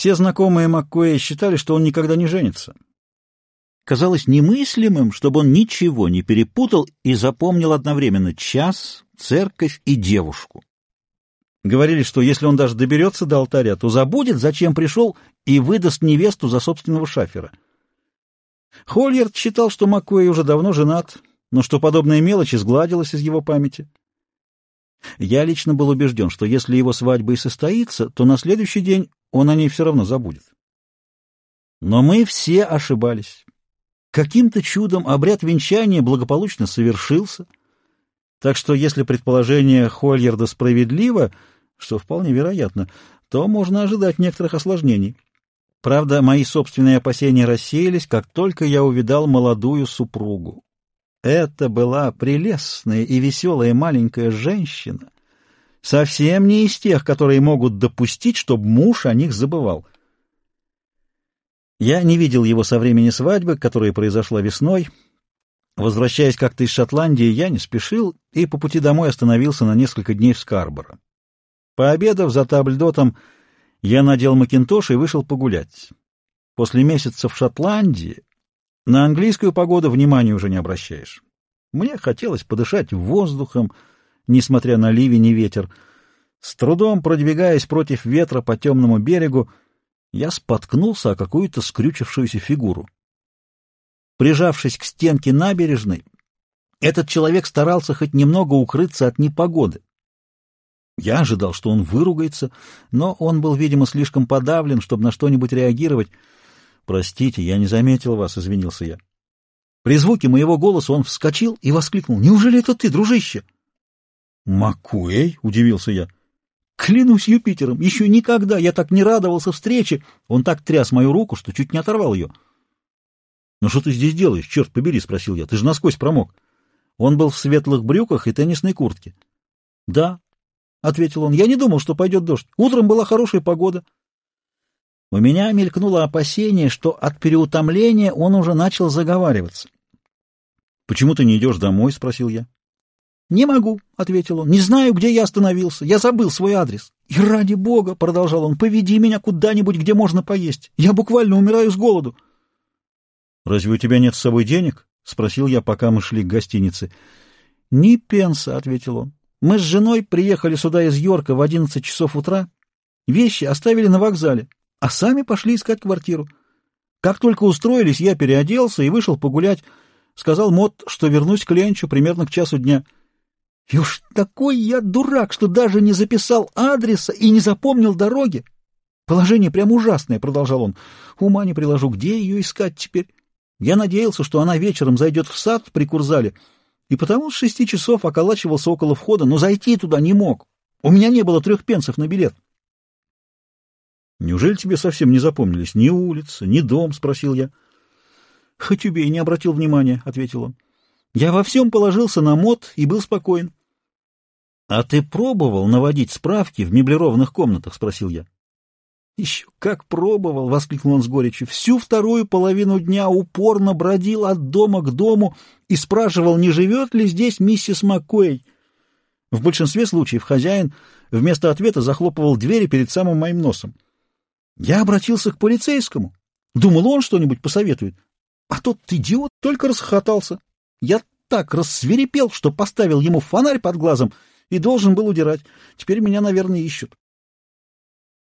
Все знакомые Маккоя считали, что он никогда не женится. Казалось немыслимым, чтобы он ничего не перепутал и запомнил одновременно час, церковь и девушку. Говорили, что если он даже доберется до алтаря, то забудет, зачем пришел, и выдаст невесту за собственного шафера. Хольерт считал, что Маккуэй уже давно женат, но что подобная мелочь изгладилась из его памяти. Я лично был убежден, что если его свадьба и состоится, то на следующий день он о ней все равно забудет. Но мы все ошибались. Каким-то чудом обряд венчания благополучно совершился, так что если предположение Хольерда справедливо, что вполне вероятно, то можно ожидать некоторых осложнений. Правда, мои собственные опасения рассеялись, как только я увидал молодую супругу. Это была прелестная и веселая маленькая женщина, совсем не из тех, которые могут допустить, чтобы муж о них забывал. Я не видел его со времени свадьбы, которая произошла весной. Возвращаясь как-то из Шотландии, я не спешил и по пути домой остановился на несколько дней в Скарборо. Пообедав за табльдотом, я надел макинтош и вышел погулять. После месяца в Шотландии на английскую погоду внимания уже не обращаешь. Мне хотелось подышать воздухом, несмотря на ливень и ветер. С трудом продвигаясь против ветра по темному берегу, я споткнулся о какую-то скрючившуюся фигуру. Прижавшись к стенке набережной, этот человек старался хоть немного укрыться от непогоды. Я ожидал, что он выругается, но он был, видимо, слишком подавлен, чтобы на что-нибудь реагировать. «Простите, я не заметил вас», — извинился я. При звуке моего голоса он вскочил и воскликнул. «Неужели это ты, дружище?» «Макуэй?» — удивился я. «Клянусь Юпитером, еще никогда я так не радовался встрече!» Он так тряс мою руку, что чуть не оторвал ее. «Ну что ты здесь делаешь, черт побери?» — спросил я. «Ты же насквозь промок». Он был в светлых брюках и теннисной куртке. «Да», — ответил он, — «я не думал, что пойдет дождь. Утром была хорошая погода». У меня мелькнуло опасение, что от переутомления он уже начал заговариваться. — Почему ты не идешь домой? — спросил я. — Не могу, — ответил он. — Не знаю, где я остановился. Я забыл свой адрес. — И ради бога, — продолжал он, — поведи меня куда-нибудь, где можно поесть. Я буквально умираю с голоду. — Разве у тебя нет с собой денег? — спросил я, пока мы шли к гостинице. — Ни пенса, — ответил он. — Мы с женой приехали сюда из Йорка в одиннадцать часов утра. Вещи оставили на вокзале а сами пошли искать квартиру. Как только устроились, я переоделся и вышел погулять. Сказал Мот, что вернусь к Ленчу примерно к часу дня. И уж такой я дурак, что даже не записал адреса и не запомнил дороги. Положение прям ужасное, — продолжал он. Ума не приложу, где ее искать теперь? Я надеялся, что она вечером зайдет в сад при Курзале, и потому с шести часов околачивался около входа, но зайти туда не мог. У меня не было трех пенсов на билет. Неужели тебе совсем не запомнились ни улица, ни дом? — спросил я. — Хоть убей, не обратил внимания, — ответил он. Я во всем положился на мод и был спокоен. — А ты пробовал наводить справки в меблированных комнатах? — спросил я. — Еще как пробовал! — воскликнул он с горечью. Всю вторую половину дня упорно бродил от дома к дому и спрашивал, не живет ли здесь миссис Маккуэй. В большинстве случаев хозяин вместо ответа захлопывал двери перед самым моим носом. Я обратился к полицейскому. Думал, он что-нибудь посоветует. А тот идиот только расхохотался. Я так рассверепел, что поставил ему фонарь под глазом и должен был удирать. Теперь меня, наверное, ищут.